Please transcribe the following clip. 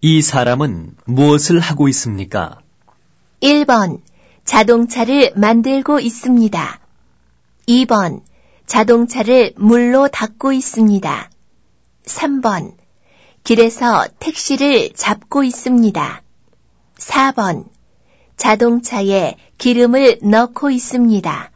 이 사람은 무엇을 하고 있습니까? 1번 자동차를 만들고 있습니다. 2번 자동차를 물로 닦고 있습니다. 3번 길에서 택시를 잡고 있습니다. 4번 자동차에 기름을 넣고 있습니다.